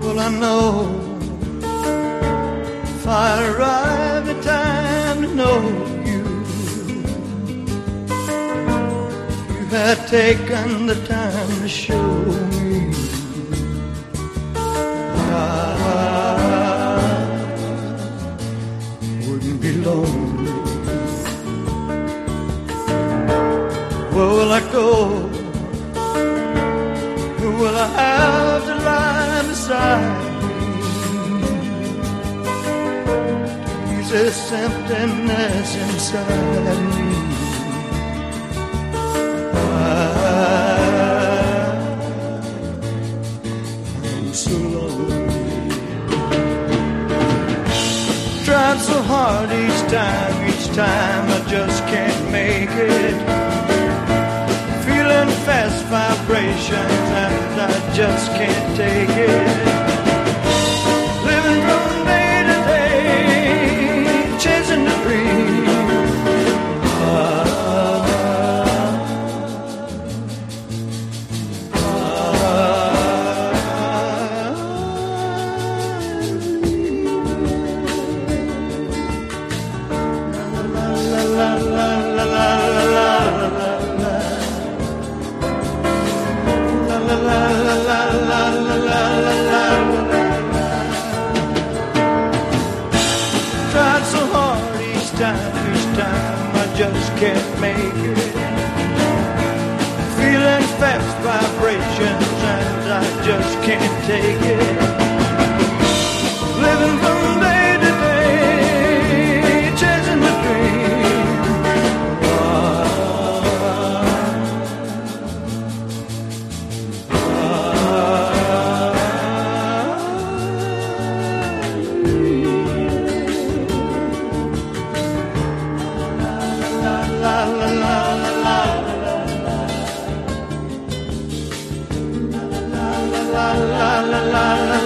Well, I know if I arrive in time to know had taken the time to show me. I wouldn't be lonely. Where will I go? Who will I have to lie beside me? This emptiness inside me. Hard each time, each time I just can't make it feeling fast vibrations and I just can't take it. Each time I just can't make it. Feeling fast vibrations and I just can't take it. La la la